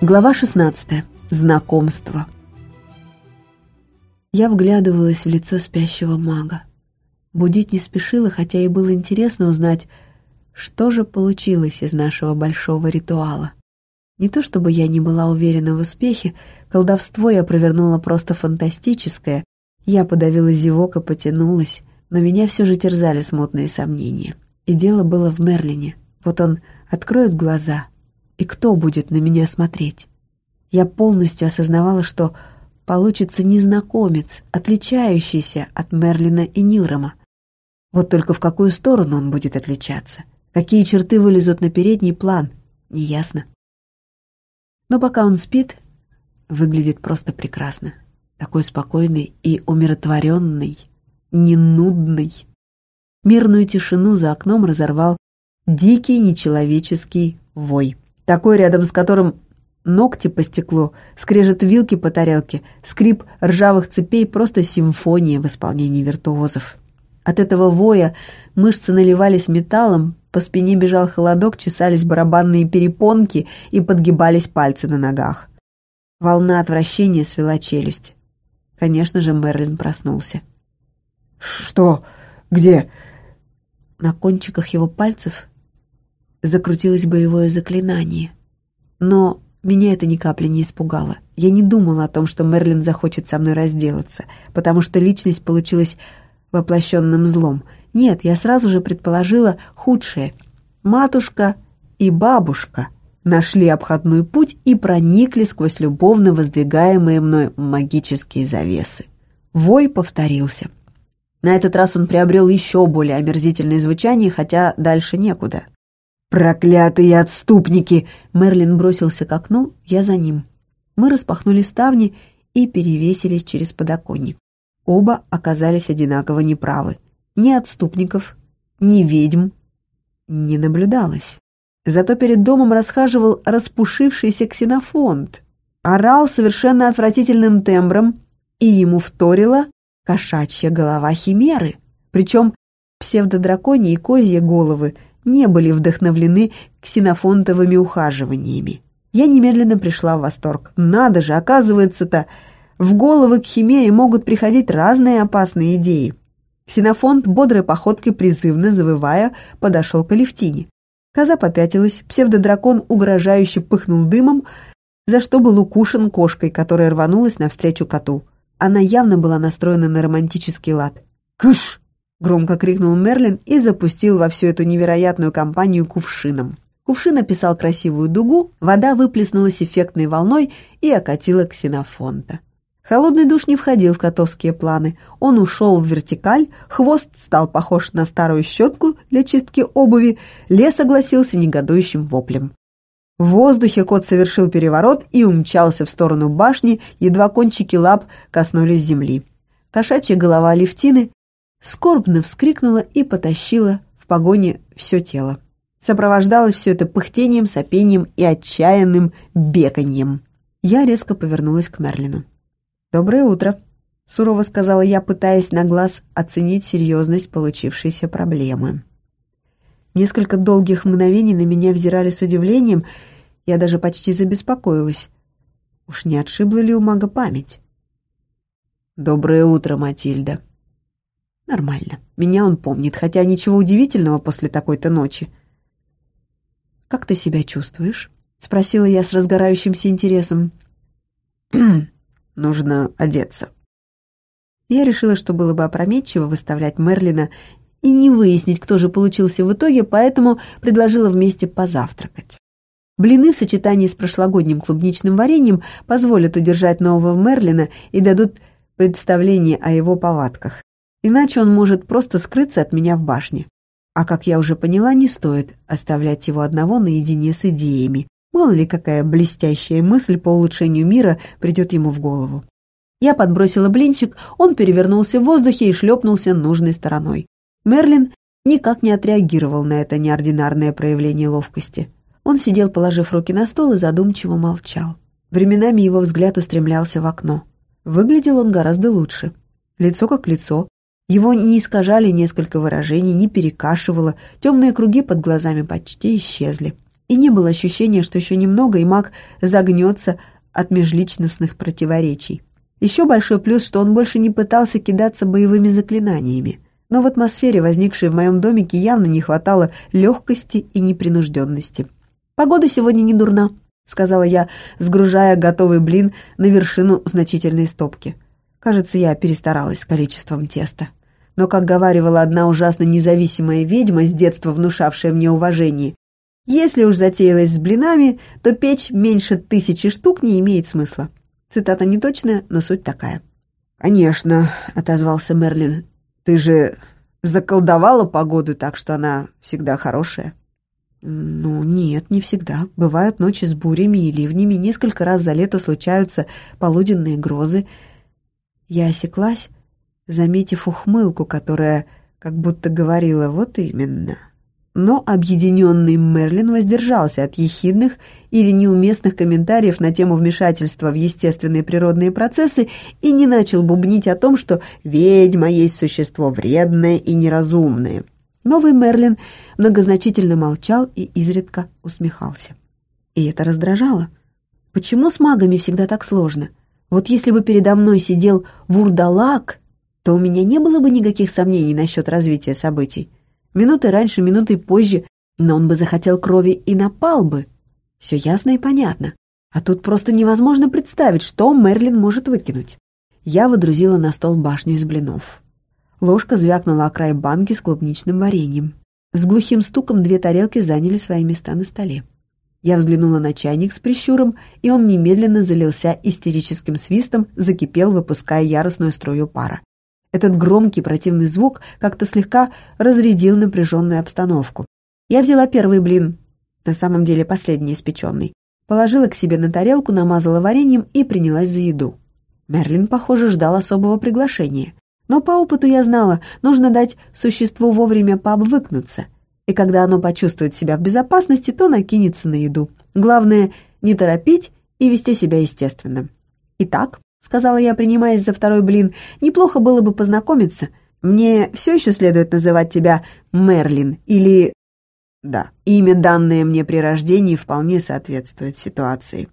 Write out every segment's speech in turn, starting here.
Глава 16. Знакомство. Я вглядывалась в лицо спящего мага. Будить не спешила, хотя и было интересно узнать, что же получилось из нашего большого ритуала. Не то чтобы я не была уверена в успехе, колдовство я провернула просто фантастическое. Я подавила зевок и потянулась, но меня все же терзали смутные сомнения. И дело было в Мерлине. Вот он откроет глаза — и кто будет на меня смотреть. Я полностью осознавала, что получится незнакомец, отличающийся от Мерлина и Нилрома. Вот только в какую сторону он будет отличаться, какие черты вылезут на передний план, неясно. Но пока он спит, выглядит просто прекрасно. Такой спокойный и умиротворенный, не нудный. Мирную тишину за окном разорвал дикий нечеловеческий вой такой, рядом с которым ногти по стеклу, скрежет вилки по тарелке, скрип ржавых цепей — просто симфония в исполнении виртуозов. От этого воя мышцы наливались металлом, по спине бежал холодок, чесались барабанные перепонки и подгибались пальцы на ногах. Волна отвращения свела челюсть. Конечно же, Мерлин проснулся. «Что? Где?» На кончиках его пальцев закрутилось боевое заклинание. Но меня это ни капли не испугало. Я не думала о том, что Мерлин захочет со мной разделаться, потому что личность получилась воплощенным злом. Нет, я сразу же предположила худшее. Матушка и бабушка нашли обходной путь и проникли сквозь любовно воздвигаемые мной магические завесы. Вой повторился. На этот раз он приобрел еще более омерзительное звучание, хотя дальше некуда. «Проклятые отступники!» Мерлин бросился к окну, я за ним. Мы распахнули ставни и перевесились через подоконник. Оба оказались одинаково неправы. Ни отступников, ни ведьм не наблюдалось. Зато перед домом расхаживал распушившийся ксенофонт. Орал совершенно отвратительным тембром, и ему вторила кошачья голова химеры. Причем псевдодраконьи и козьи головы — не были вдохновлены ксенофонтовыми ухаживаниями. Я немедленно пришла в восторг. Надо же, оказывается-то, в головы к химере могут приходить разные опасные идеи. Ксенофонт бодрой походкой призывно завывая подошел к Алевтине. Коза попятилась, псевдодракон угрожающе пыхнул дымом, за что был укушен кошкой, которая рванулась навстречу коту. Она явно была настроена на романтический лад. «Кыш!» — громко крикнул Мерлин и запустил во всю эту невероятную компанию кувшином. Кувшин описал красивую дугу, вода выплеснулась эффектной волной и окатила ксенофонта. Холодный душ не входил в котовские планы. Он ушел в вертикаль, хвост стал похож на старую щетку для чистки обуви, лес согласился негодующим воплем. В воздухе кот совершил переворот и умчался в сторону башни, едва кончики лап коснулись земли. Кошачья голова Левтины скорбно вскрикнула и потащила в погоне все тело. Сопровождалось все это пыхтением, сопением и отчаянным беканьем. Я резко повернулась к Мерлину. «Доброе утро», — сурово сказала я, пытаясь на глаз оценить серьезность получившейся проблемы. Несколько долгих мгновений на меня взирали с удивлением, я даже почти забеспокоилась. Уж не отшибла ли у мага память? «Доброе утро, Матильда», Нормально. Меня он помнит, хотя ничего удивительного после такой-то ночи. «Как ты себя чувствуешь?» — спросила я с разгорающимся интересом. «Нужно одеться». Я решила, что было бы опрометчиво выставлять Мерлина и не выяснить, кто же получился в итоге, поэтому предложила вместе позавтракать. Блины в сочетании с прошлогодним клубничным вареньем позволят удержать нового Мерлина и дадут представление о его повадках. Иначе он может просто скрыться от меня в башне. А как я уже поняла, не стоит оставлять его одного наедине с идеями. Мало ли какая блестящая мысль по улучшению мира придет ему в голову. Я подбросила блинчик, он перевернулся в воздухе и шлепнулся нужной стороной. Мерлин никак не отреагировал на это неординарное проявление ловкости. Он сидел, положив руки на стол и задумчиво молчал. Временами его взгляд устремлялся в окно. Выглядел он гораздо лучше. Лицо как лицо, его не искажали несколько выражений, не перекашивало, темные круги под глазами почти исчезли. и не было ощущения, что еще немного, и маг загнется от межличностных противоречий. Еще большой плюс, что он больше не пытался кидаться боевыми заклинаниями. Но в атмосфере, возникшей в моем домике, явно не хватало легкости и непринужденности. «Погода сегодня не дурна», — сказала я, сгружая готовый блин на вершину значительной стопки. Кажется, я перестаралась с количеством теста. Но, как говаривала одна ужасно независимая ведьма, с детства внушавшая мне уважение, если уж затеялась с блинами, то печь меньше тысячи штук не имеет смысла. Цитата не точная, но суть такая. «Конечно», — отозвался Мерлин. «Ты же заколдовала погоду так, что она всегда хорошая». «Ну, нет, не всегда. Бывают ночи с бурями и ливнями, несколько раз за лето случаются полуденные грозы». Я осеклась, заметив ухмылку, которая как будто говорила «вот именно». Но объединенный Мерлин воздержался от ехидных или неуместных комментариев на тему вмешательства в естественные природные процессы и не начал бубнить о том, что ведьма есть существо вредное и неразумное. Новый Мерлин многозначительно молчал и изредка усмехался. И это раздражало. Почему с магами всегда так сложно? Вот если бы передо мной сидел вурдалак, то у меня не было бы никаких сомнений насчет развития событий. Минуты раньше, минуты позже, но он бы захотел крови и напал бы. Все ясно и понятно. А тут просто невозможно представить, что Мерлин может выкинуть. Я водрузила на стол башню из блинов. Ложка звякнула о край банки с клубничным вареньем. С глухим стуком две тарелки заняли свои места на столе. Я взглянула на чайник с прищуром, и он немедленно залился истерическим свистом, закипел, выпуская яростную струю пара. Этот громкий противный звук как-то слегка разрядил напряженную обстановку. Я взяла первый блин, на самом деле последний испеченный, положила к себе на тарелку, намазала вареньем и принялась за еду. Мерлин, похоже, ждал особого приглашения. Но по опыту я знала, нужно дать существу вовремя пообвыкнуться. И когда оно почувствует себя в безопасности, то накинется на еду. Главное, не торопить и вести себя естественно. Итак, — сказала я, принимаясь за второй блин. «Неплохо было бы познакомиться. Мне все еще следует называть тебя Мерлин или...» «Да, имя, данное мне при рождении, вполне соответствует ситуации».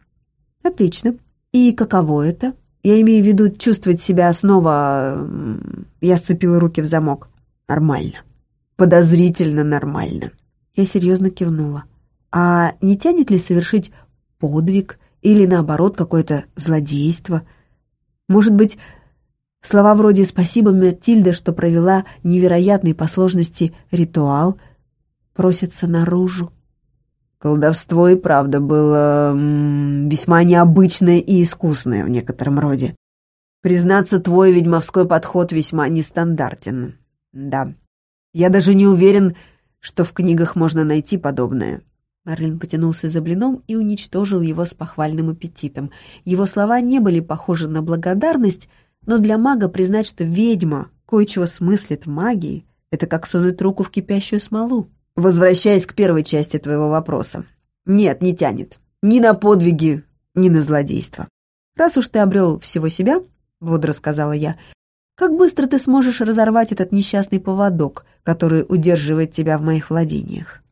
«Отлично. И каково это? Я имею в виду чувствовать себя снова...» Я сцепила руки в замок. «Нормально. Подозрительно нормально». Я серьезно кивнула. «А не тянет ли совершить подвиг или, наоборот, какое-то злодейство?» Может быть, слова вроде «Спасибо, Матильда, что провела невероятный по сложности ритуал» просятся наружу. Колдовство и правда было весьма необычное и искусное в некотором роде. Признаться, твой ведьмовской подход весьма нестандартен. Да, я даже не уверен, что в книгах можно найти подобное. Марлин потянулся за блином и уничтожил его с похвальным аппетитом. Его слова не были похожи на благодарность, но для мага признать, что ведьма кое-чего смыслит в магии, это как сунуть руку в кипящую смолу. Возвращаясь к первой части твоего вопроса. Нет, не тянет. Ни на подвиги, ни на злодейство. Раз уж ты обрел всего себя, бодро сказала я, как быстро ты сможешь разорвать этот несчастный поводок, который удерживает тебя в моих владениях?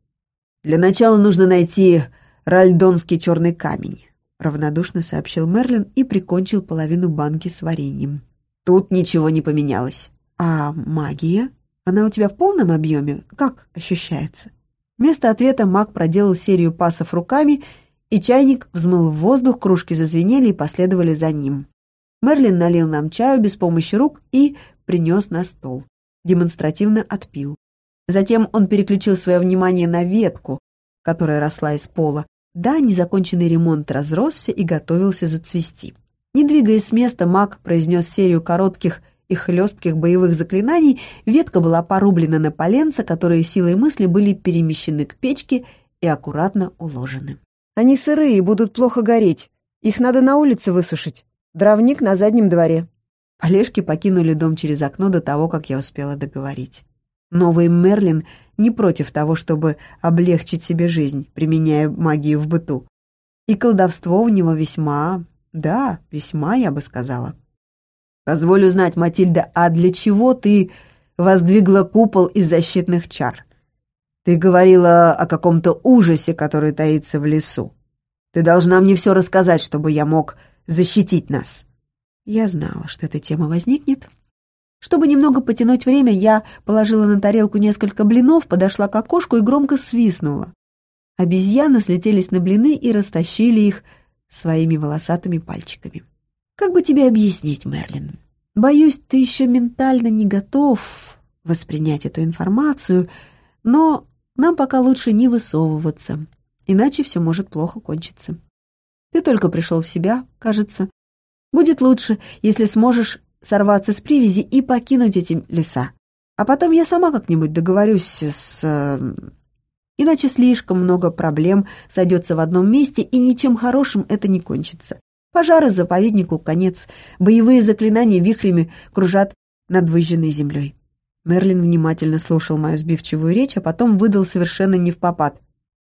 «Для начала нужно найти ральдонский черный камень», — равнодушно сообщил Мерлин и прикончил половину банки с вареньем. «Тут ничего не поменялось». «А магия? Она у тебя в полном объеме? Как ощущается?» Вместо ответа маг проделал серию пасов руками, и чайник взмыл в воздух, кружки зазвенели и последовали за ним. Мерлин налил нам чаю без помощи рук и принес на стол. Демонстративно отпил. Затем он переключил свое внимание на ветку, которая росла из пола. Да, незаконченный ремонт разросся и готовился зацвести. Не двигаясь с места, маг произнес серию коротких и хлестких боевых заклинаний, ветка была порублена на поленца, которые силой мысли были перемещены к печке и аккуратно уложены. «Они сырые и будут плохо гореть. Их надо на улице высушить. Дровник на заднем дворе». Олежки покинули дом через окно до того, как я успела договорить. Новый Мерлин не против того, чтобы облегчить себе жизнь, применяя магию в быту. И колдовство у него весьма, да, весьма, я бы сказала. Позволю знать, Матильда, а для чего ты воздвигла купол из защитных чар? Ты говорила о каком-то ужасе, который таится в лесу. Ты должна мне все рассказать, чтобы я мог защитить нас». Я знала, что эта тема возникнет. Чтобы немного потянуть время, я положила на тарелку несколько блинов, подошла к окошку и громко свистнула. Обезьяны слетелись на блины и растащили их своими волосатыми пальчиками. «Как бы тебе объяснить, Мерлин? Боюсь, ты еще ментально не готов воспринять эту информацию, но нам пока лучше не высовываться, иначе все может плохо кончиться. Ты только пришел в себя, кажется. Будет лучше, если сможешь сорваться с привязи и покинуть эти леса. А потом я сама как-нибудь договорюсь с... Эм, иначе слишком много проблем сойдется в одном месте, и ничем хорошим это не кончится. Пожары заповеднику конец, боевые заклинания вихрями кружат над выжженной землей. Мерлин внимательно слушал мою сбивчивую речь, а потом выдал совершенно не в попад.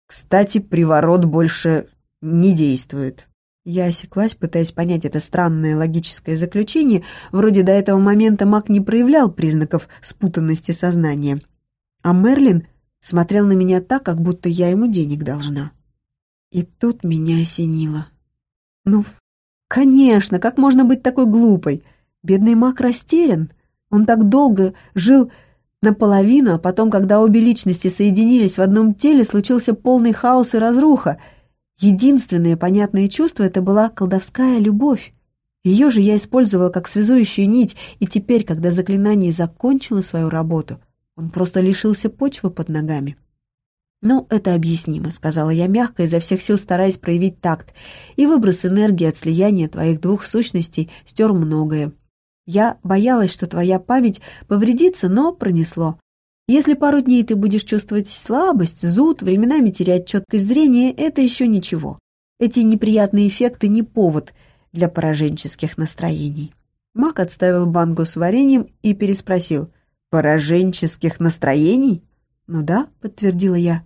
«Кстати, приворот больше не действует». Я осеклась, пытаясь понять это странное логическое заключение. Вроде до этого момента маг не проявлял признаков спутанности сознания. А Мерлин смотрел на меня так, как будто я ему денег должна. И тут меня осенило. Ну, конечно, как можно быть такой глупой? Бедный маг растерян. Он так долго жил наполовину, а потом, когда обе личности соединились в одном теле, случился полный хаос и разруха. Единственное понятное чувство — это была колдовская любовь. Ее же я использовала как связующую нить, и теперь, когда заклинание закончило свою работу, он просто лишился почвы под ногами. «Ну, это объяснимо», — сказала я мягко, изо всех сил стараясь проявить такт, и выброс энергии от слияния твоих двух сущностей стер многое. Я боялась, что твоя память повредится, но пронесло. Если пару дней ты будешь чувствовать слабость, зуд, временами терять четкость зрения, это еще ничего. Эти неприятные эффекты не повод для пораженческих настроений. Мак отставил банку с вареньем и переспросил. «Пораженческих настроений?» «Ну да», — подтвердила я.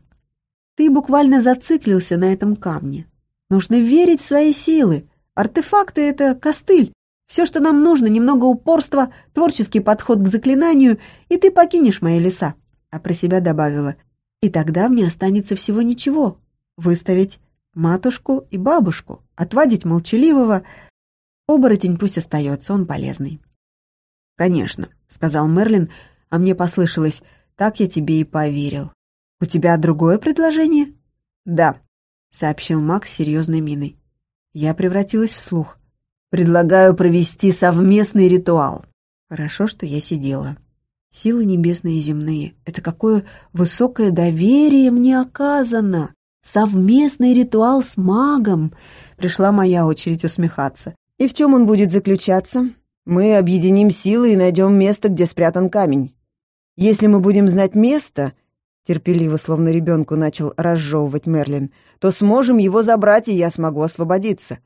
«Ты буквально зациклился на этом камне. Нужно верить в свои силы. Артефакты — это костыль. Все, что нам нужно, немного упорства, творческий подход к заклинанию, и ты покинешь мои леса. А про себя добавила. И тогда мне останется всего ничего. Выставить матушку и бабушку, отвадить молчаливого. Оборотень пусть остается, он полезный. «Конечно», — сказал Мерлин, а мне послышалось, так я тебе и поверил. «У тебя другое предложение?» «Да», — сообщил Макс с серьезной миной. Я превратилась в слух. Предлагаю провести совместный ритуал. Хорошо, что я сидела. Силы небесные и земные, это какое высокое доверие мне оказано. Совместный ритуал с магом. Пришла моя очередь усмехаться. И в чем он будет заключаться? Мы объединим силы и найдем место, где спрятан камень. Если мы будем знать место, терпеливо, словно ребенку начал разжевывать Мерлин, то сможем его забрать, и я смогу освободиться.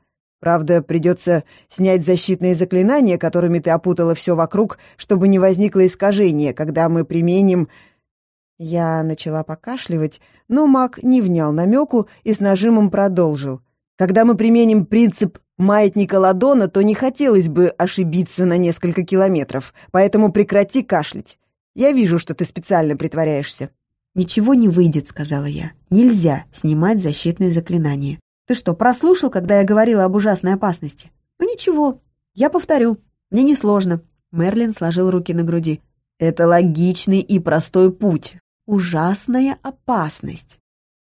Правда, придется снять защитные заклинания, которыми ты опутала все вокруг, чтобы не возникло искажения, когда мы применим...» Я начала покашливать, но маг не внял намеку и с нажимом продолжил. «Когда мы применим принцип маятника ладона, то не хотелось бы ошибиться на несколько километров, поэтому прекрати кашлять. Я вижу, что ты специально притворяешься». «Ничего не выйдет», — сказала я. «Нельзя снимать защитные заклинания. Ты что, прослушал, когда я говорила об ужасной опасности? Ну ничего, я повторю. Мне несложно. Мерлин сложил руки на груди. Это логичный и простой путь. Ужасная опасность.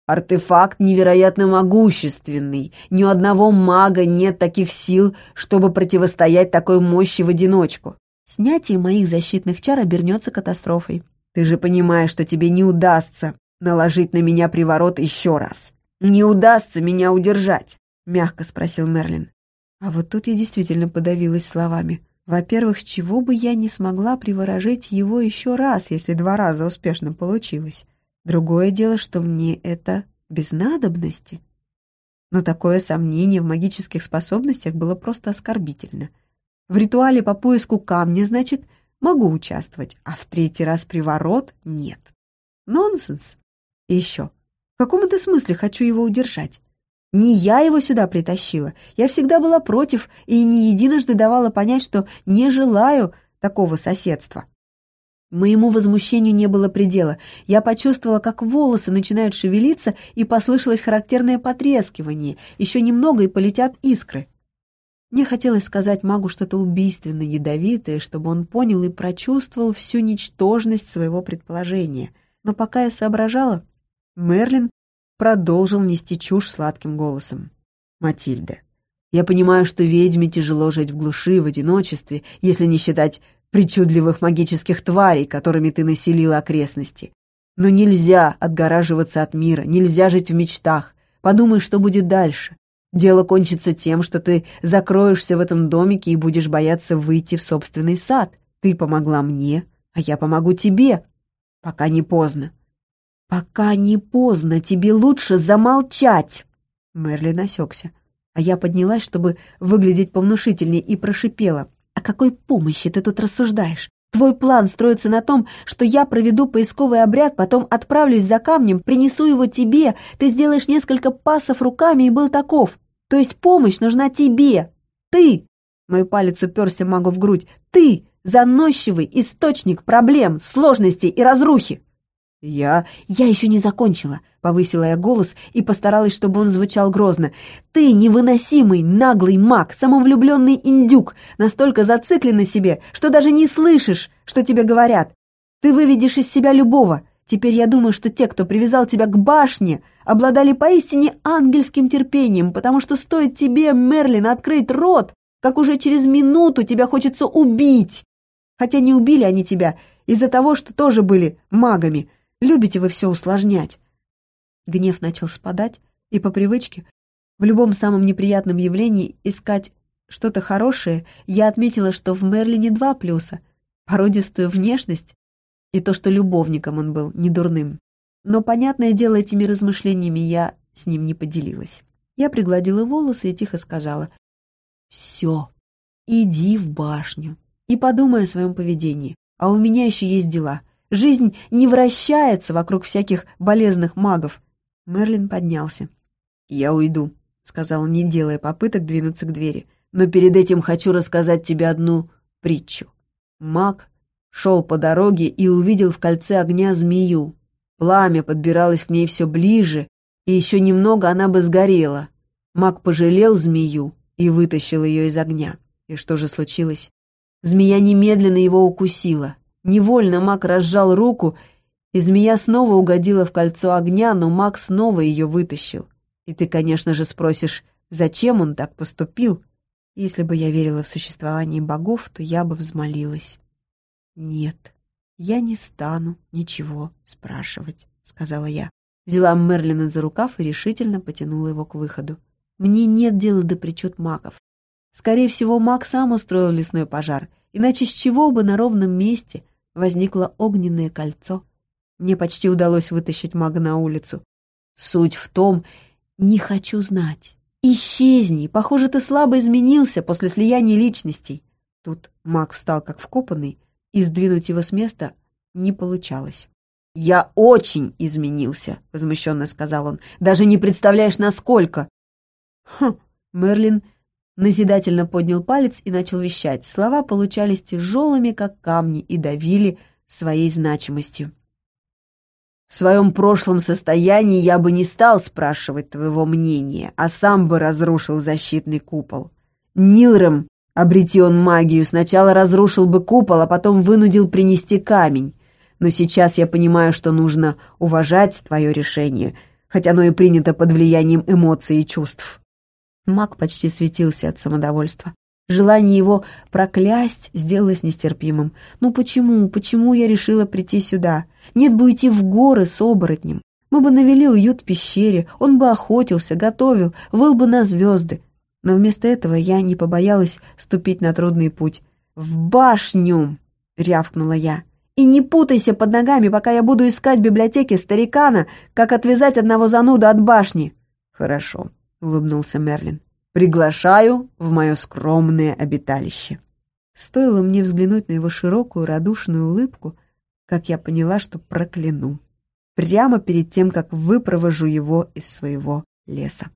Артефакт невероятно могущественный. Ни у одного мага нет таких сил, чтобы противостоять такой мощи в одиночку. Снятие моих защитных чар обернется катастрофой. Ты же понимаешь, что тебе не удастся наложить на меня приворот еще раз не удастся меня удержать?» — мягко спросил Мерлин. А вот тут я действительно подавилась словами. Во-первых, чего бы я не смогла приворожить его еще раз, если два раза успешно получилось? Другое дело, что мне это без надобности. Но такое сомнение в магических способностях было просто оскорбительно. В ритуале по поиску камня, значит, могу участвовать, а в третий раз приворот — нет. Нонсенс. И еще, каком-то смысле хочу его удержать. Не я его сюда притащила. Я всегда была против и не единожды давала понять, что не желаю такого соседства. Моему возмущению не было предела. Я почувствовала, как волосы начинают шевелиться, и послышалось характерное потрескивание. Еще немного, и полетят искры. Мне хотелось сказать магу что-то убийственно ядовитое, чтобы он понял и прочувствовал всю ничтожность своего предположения. Но пока я соображала, Мерлин продолжил нести чушь сладким голосом. «Матильда, я понимаю, что ведьме тяжело жить в глуши, в одиночестве, если не считать причудливых магических тварей, которыми ты населила окрестности. Но нельзя отгораживаться от мира, нельзя жить в мечтах. Подумай, что будет дальше. Дело кончится тем, что ты закроешься в этом домике и будешь бояться выйти в собственный сад. Ты помогла мне, а я помогу тебе. Пока не поздно. Пока не поздно, тебе лучше замолчать. Мерли насекся, а я поднялась, чтобы выглядеть повнушительнее, и прошипела. О какой помощи ты тут рассуждаешь? Твой план строится на том, что я проведу поисковый обряд, потом отправлюсь за камнем, принесу его тебе, ты сделаешь несколько пасов руками и был таков. То есть помощь нужна тебе. Ты, мой палец уперся магу в грудь, ты, заносчивый источник проблем, сложностей и разрухи. «Я... я еще не закончила», — повысила я голос и постаралась, чтобы он звучал грозно. «Ты невыносимый, наглый маг, самовлюбленный индюк, настолько зациклен на себе, что даже не слышишь, что тебе говорят. Ты выведешь из себя любого. Теперь я думаю, что те, кто привязал тебя к башне, обладали поистине ангельским терпением, потому что стоит тебе, Мерлин, открыть рот, как уже через минуту тебя хочется убить. Хотя не убили они тебя из-за того, что тоже были магами». Любите вы все усложнять. Гнев начал спадать, и по привычке, в любом самом неприятном явлении искать что-то хорошее, я отметила, что в Мерлине два плюса — породистую внешность и то, что любовником он был, не дурным. Но, понятное дело, этими размышлениями я с ним не поделилась. Я пригладила волосы и тихо сказала «Все, иди в башню и подумай о своем поведении, а у меня еще есть дела. Жизнь не вращается вокруг всяких болезных магов. Мерлин поднялся. «Я уйду», — сказал, не делая попыток двинуться к двери. «Но перед этим хочу рассказать тебе одну притчу. Маг шел по дороге и увидел в кольце огня змею. Пламя подбиралось к ней все ближе, и еще немного она бы сгорела. Маг пожалел змею и вытащил ее из огня. И что же случилось? Змея немедленно его укусила. Невольно маг разжал руку, и змея снова угодила в кольцо огня, но маг снова ее вытащил. И ты, конечно же, спросишь, зачем он так поступил? Если бы я верила в существование богов, то я бы взмолилась. «Нет, я не стану ничего спрашивать», — сказала я. Взяла Мерлина за рукав и решительно потянула его к выходу. «Мне нет дела до причуд магов. Скорее всего, маг сам устроил лесной пожар, иначе с чего бы на ровном месте возникло огненное кольцо. Мне почти удалось вытащить мага на улицу. Суть в том, не хочу знать. Исчезни, похоже, ты слабо изменился после слияния личностей. Тут маг встал как вкопанный, и сдвинуть его с места не получалось. «Я очень изменился», — возмущенно сказал он. «Даже не представляешь, насколько!» «Хм!» Мерлин назидательно поднял палец и начал вещать. Слова получались тяжелыми, как камни, и давили своей значимостью. В своем прошлом состоянии я бы не стал спрашивать твоего мнения, а сам бы разрушил защитный купол. Нилрем, обрети он магию, сначала разрушил бы купол, а потом вынудил принести камень. Но сейчас я понимаю, что нужно уважать твое решение, хоть оно и принято под влиянием эмоций и чувств. Маг почти светился от самодовольства. Желание его проклясть сделалось нестерпимым. «Ну почему, почему я решила прийти сюда? Нет бы уйти в горы с оборотнем. Мы бы навели уют в пещере, он бы охотился, готовил, выл бы на звезды. Но вместо этого я не побоялась ступить на трудный путь. «В башню!» — рявкнула я. «И не путайся под ногами, пока я буду искать в библиотеке старикана, как отвязать одного зануда от башни». «Хорошо», — улыбнулся Мерлин. «Приглашаю в мое скромное обиталище». Стоило мне взглянуть на его широкую, радушную улыбку, как я поняла, что прокляну. Прямо перед тем, как выпровожу его из своего леса.